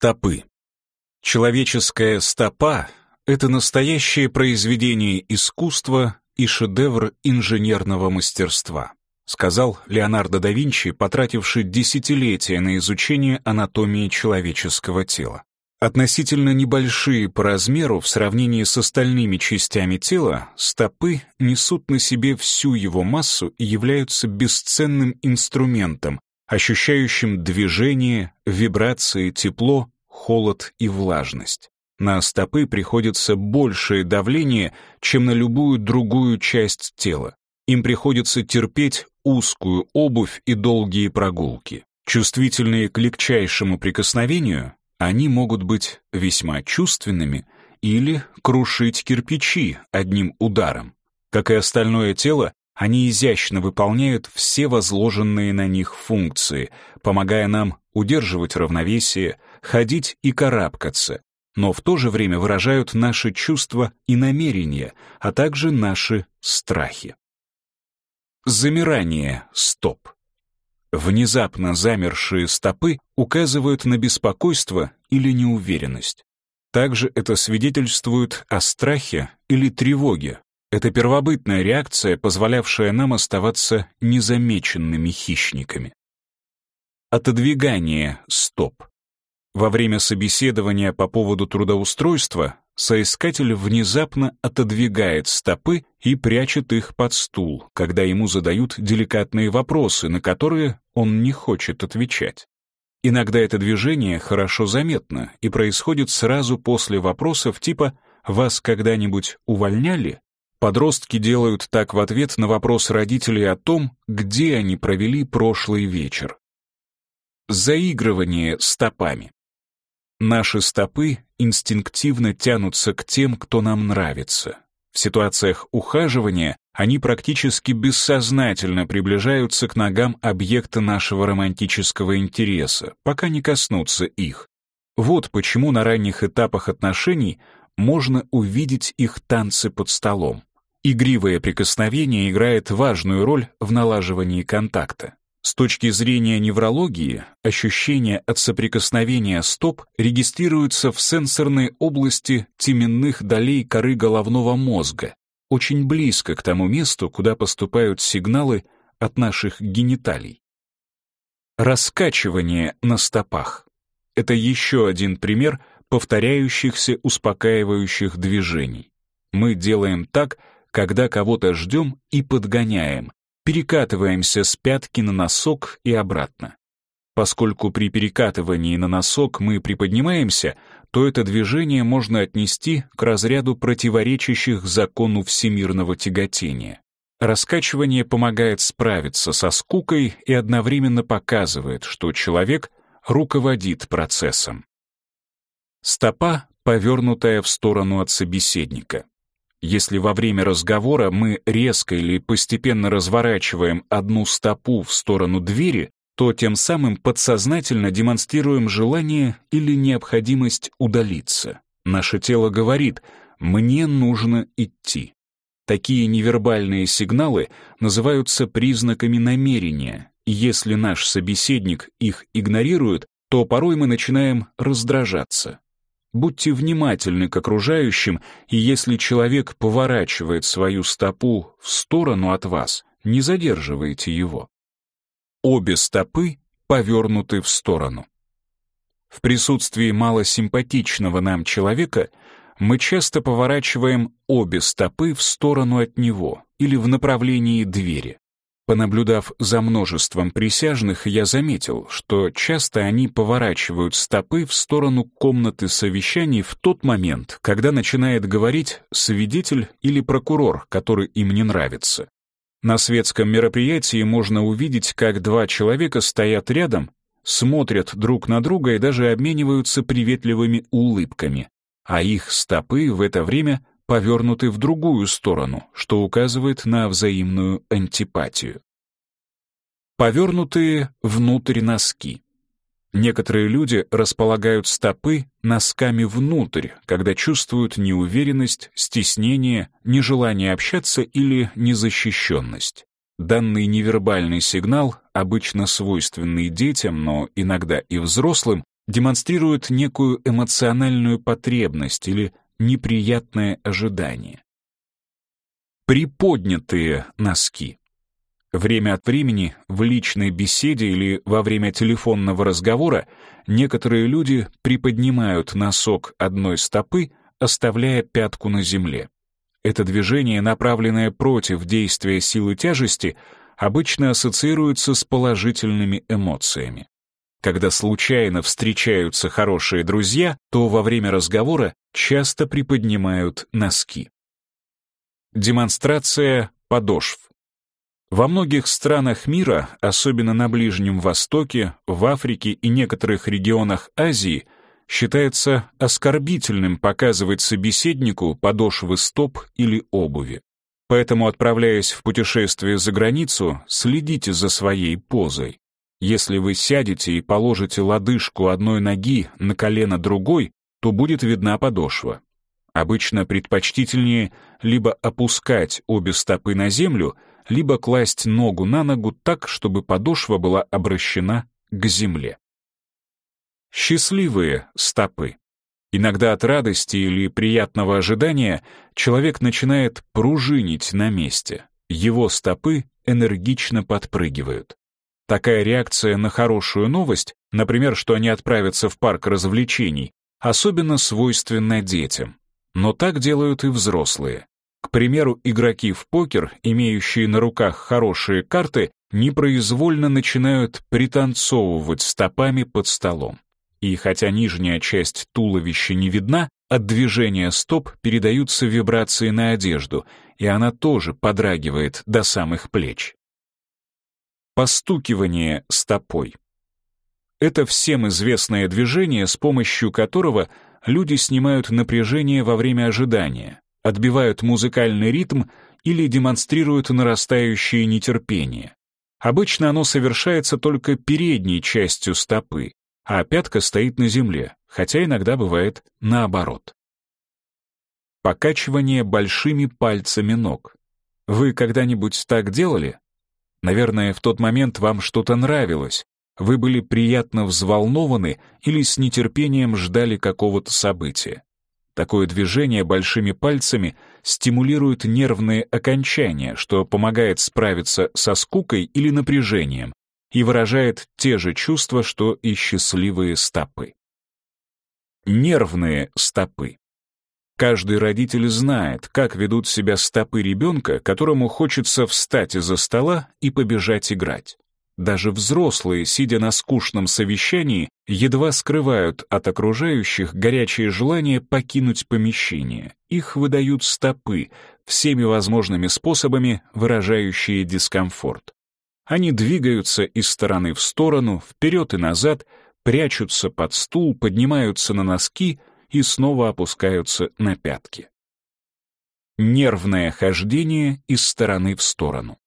Стопы. Человеческая стопа — это настоящее произведение искусства и шедевр инженерного мастерства, сказал Леонардо да Винчи, потративший десятилетия на изучение анатомии человеческого тела. Относительно небольшие по размеру в сравнении с остальными частями тела, стопы несут на себе всю его массу и являются бесценным инструментом, ощущающим движение, вибрации, тепло, холод и влажность. На стопы приходится большее давление, чем на любую другую часть тела. Им приходится терпеть узкую обувь и долгие прогулки. Чувствительные к легчайшему прикосновению, они могут быть весьма чувственными или крушить кирпичи одним ударом. Как и остальное тело, они изящно выполняют все возложенные на них функции, помогая нам удерживать равновесие, ходить и карабкаться, но в то же время выражают наши чувства и намерения, а также наши страхи. Замирание стоп. Внезапно замершие стопы указывают на беспокойство или неуверенность. Также это свидетельствует о страхе или тревоге. Это первобытная реакция, позволявшая нам оставаться незамеченными хищниками. Отодвигание стоп. Во время собеседования по поводу трудоустройства соискатель внезапно отодвигает стопы и прячет их под стул, когда ему задают деликатные вопросы, на которые он не хочет отвечать. Иногда это движение хорошо заметно и происходит сразу после вопросов типа «Вас когда-нибудь увольняли?». Подростки делают так в ответ на вопрос родителей о том, где они провели прошлый вечер. Заигрывание стопами. Наши стопы инстинктивно тянутся к тем, кто нам нравится. В ситуациях ухаживания они практически бессознательно приближаются к ногам объекта нашего романтического интереса, пока не коснутся их. Вот почему на ранних этапах отношений можно увидеть их танцы под столом. Игривое прикосновение играет важную роль в налаживании контакта. С точки зрения неврологии, ощущения от соприкосновения стоп регистрируются в сенсорной области теменных долей коры головного мозга, очень близко к тому месту, куда поступают сигналы от наших гениталий. Раскачивание на стопах. Это еще один пример повторяющихся успокаивающих движений. Мы делаем так, когда кого-то ждем и подгоняем, перекатываемся с пятки на носок и обратно. Поскольку при перекатывании на носок мы приподнимаемся, то это движение можно отнести к разряду противоречащих закону всемирного тяготения. Раскачивание помогает справиться со скукой и одновременно показывает, что человек руководит процессом. Стопа, повернутая в сторону от собеседника. Если во время разговора мы резко или постепенно разворачиваем одну стопу в сторону двери, то тем самым подсознательно демонстрируем желание или необходимость удалиться. Наше тело говорит «мне нужно идти». Такие невербальные сигналы называются признаками намерения, если наш собеседник их игнорирует, то порой мы начинаем раздражаться. Будьте внимательны к окружающим, и если человек поворачивает свою стопу в сторону от вас, не задерживайте его. Обе стопы повернуты в сторону. В присутствии малосимпатичного нам человека мы часто поворачиваем обе стопы в сторону от него или в направлении двери. Понаблюдав за множеством присяжных, я заметил, что часто они поворачивают стопы в сторону комнаты совещаний в тот момент, когда начинает говорить свидетель или прокурор, который им не нравится. На светском мероприятии можно увидеть, как два человека стоят рядом, смотрят друг на друга и даже обмениваются приветливыми улыбками, а их стопы в это время повернуты в другую сторону, что указывает на взаимную антипатию. Повернутые внутрь носки. Некоторые люди располагают стопы носками внутрь, когда чувствуют неуверенность, стеснение, нежелание общаться или незащищенность. Данный невербальный сигнал, обычно свойственный детям, но иногда и взрослым, демонстрируют некую эмоциональную потребность или неприятное ожидание. Приподнятые носки. Время от времени в личной беседе или во время телефонного разговора некоторые люди приподнимают носок одной стопы, оставляя пятку на земле. Это движение, направленное против действия силы тяжести, обычно ассоциируется с положительными эмоциями. Когда случайно встречаются хорошие друзья, то во время разговора часто приподнимают носки. Демонстрация подошв. Во многих странах мира, особенно на Ближнем Востоке, в Африке и некоторых регионах Азии, считается оскорбительным показывать собеседнику подошвы стоп или обуви. Поэтому, отправляясь в путешествие за границу, следите за своей позой. Если вы сядете и положите лодыжку одной ноги на колено другой, то будет видна подошва. Обычно предпочтительнее либо опускать обе стопы на землю, либо класть ногу на ногу так, чтобы подошва была обращена к земле. Счастливые стопы. Иногда от радости или приятного ожидания человек начинает пружинить на месте. Его стопы энергично подпрыгивают. Такая реакция на хорошую новость, например, что они отправятся в парк развлечений, особенно свойственна детям. Но так делают и взрослые. К примеру, игроки в покер, имеющие на руках хорошие карты, непроизвольно начинают пританцовывать стопами под столом. И хотя нижняя часть туловища не видна, от движения стоп передаются вибрации на одежду, и она тоже подрагивает до самых плеч. Постукивание стопой. Это всем известное движение, с помощью которого люди снимают напряжение во время ожидания, отбивают музыкальный ритм или демонстрируют нарастающее нетерпение. Обычно оно совершается только передней частью стопы, а пятка стоит на земле, хотя иногда бывает наоборот. Покачивание большими пальцами ног. Вы когда-нибудь так делали? Наверное, в тот момент вам что-то нравилось, вы были приятно взволнованы или с нетерпением ждали какого-то события. Такое движение большими пальцами стимулирует нервные окончания, что помогает справиться со скукой или напряжением и выражает те же чувства, что и счастливые стопы. Нервные стопы. Каждый родитель знает, как ведут себя стопы ребенка, которому хочется встать из-за стола и побежать играть. Даже взрослые, сидя на скучном совещании, едва скрывают от окружающих горячее желание покинуть помещение. Их выдают стопы, всеми возможными способами выражающие дискомфорт. Они двигаются из стороны в сторону, вперед и назад, прячутся под стул, поднимаются на носки и снова опускаются на пятки. Нервное хождение из стороны в сторону.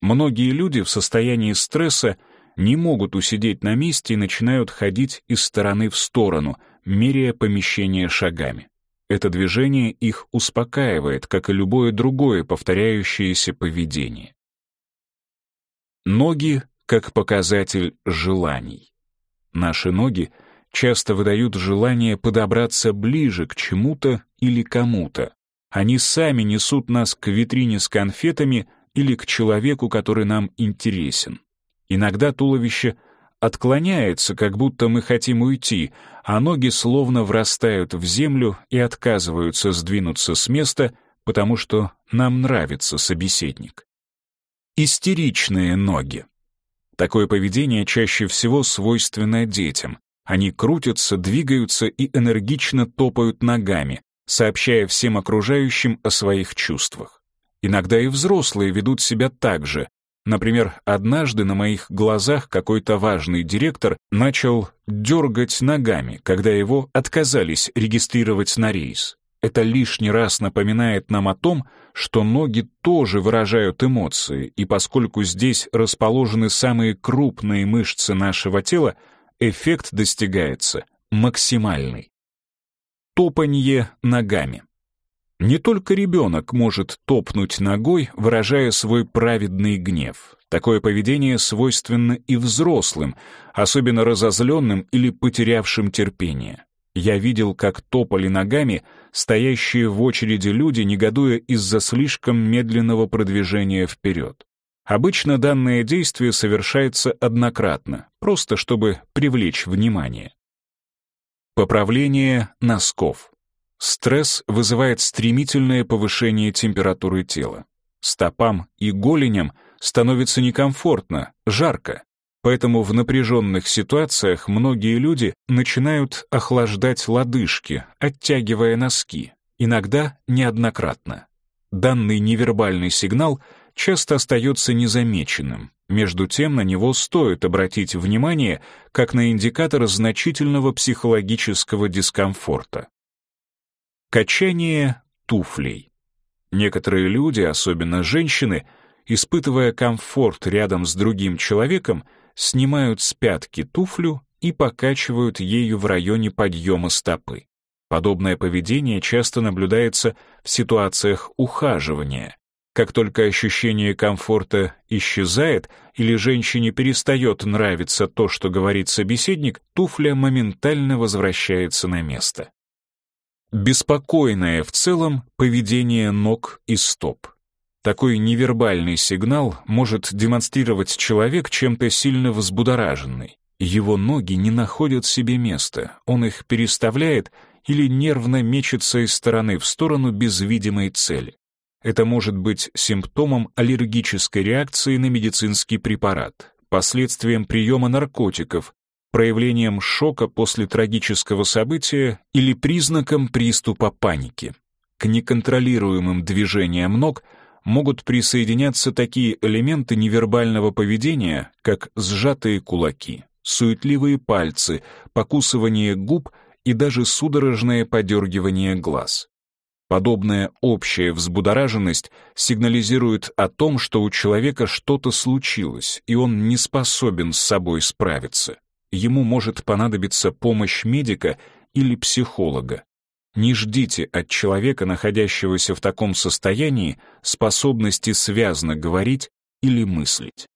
Многие люди в состоянии стресса не могут усидеть на месте и начинают ходить из стороны в сторону, меряя помещение шагами. Это движение их успокаивает, как и любое другое повторяющееся поведение. Ноги как показатель желаний. Наши ноги часто выдают желание подобраться ближе к чему-то или кому-то. Они сами несут нас к витрине с конфетами или к человеку, который нам интересен. Иногда туловище отклоняется, как будто мы хотим уйти, а ноги словно врастают в землю и отказываются сдвинуться с места, потому что нам нравится собеседник. Истеричные ноги. Такое поведение чаще всего свойственно детям. Они крутятся, двигаются и энергично топают ногами, сообщая всем окружающим о своих чувствах. Иногда и взрослые ведут себя так же. Например, однажды на моих глазах какой-то важный директор начал дергать ногами, когда его отказались регистрировать на рейс. Это лишний раз напоминает нам о том, что ноги тоже выражают эмоции, и поскольку здесь расположены самые крупные мышцы нашего тела, эффект достигается максимальный. Топанье ногами. Не только ребенок может топнуть ногой, выражая свой праведный гнев. Такое поведение свойственно и взрослым, особенно разозленным или потерявшим терпение. Я видел, как топали ногами стоящие в очереди люди, негодуя из-за слишком медленного продвижения вперед. Обычно данное действие совершается однократно, просто чтобы привлечь внимание. Поправление носков. Стресс вызывает стремительное повышение температуры тела. Стопам и голеням становится некомфортно, жарко. Поэтому в напряженных ситуациях многие люди начинают охлаждать лодыжки, оттягивая носки, иногда неоднократно. Данный невербальный сигнал часто остается незамеченным. Между тем на него стоит обратить внимание как на индикатор значительного психологического дискомфорта. Качание туфлей. Некоторые люди, особенно женщины, испытывая комфорт рядом с другим человеком, снимают с пятки туфлю и покачивают ею в районе подъема стопы. Подобное поведение часто наблюдается в ситуациях ухаживания. Как только ощущение комфорта исчезает или женщине перестает нравиться то, что говорит собеседник, туфля моментально возвращается на место. Беспокойное в целом поведение ног и стоп. Такой невербальный сигнал может демонстрировать человек чем-то сильно взбудораженный. Его ноги не находят себе места, он их переставляет или нервно мечется из стороны в сторону без видимой цели. Это может быть симптомом аллергической реакции на медицинский препарат, последствием приема наркотиков, проявлением шока после трагического события или признаком приступа паники. К неконтролируемым движениям ног могут присоединяться такие элементы невербального поведения, как сжатые кулаки, суетливые пальцы, покусывание губ и даже судорожное подергивание глаз. Подобная общая взбудораженность сигнализирует о том, что у человека что-то случилось, и он не способен с собой справиться ему может понадобиться помощь медика или психолога. Не ждите от человека, находящегося в таком состоянии, способности связно говорить или мыслить.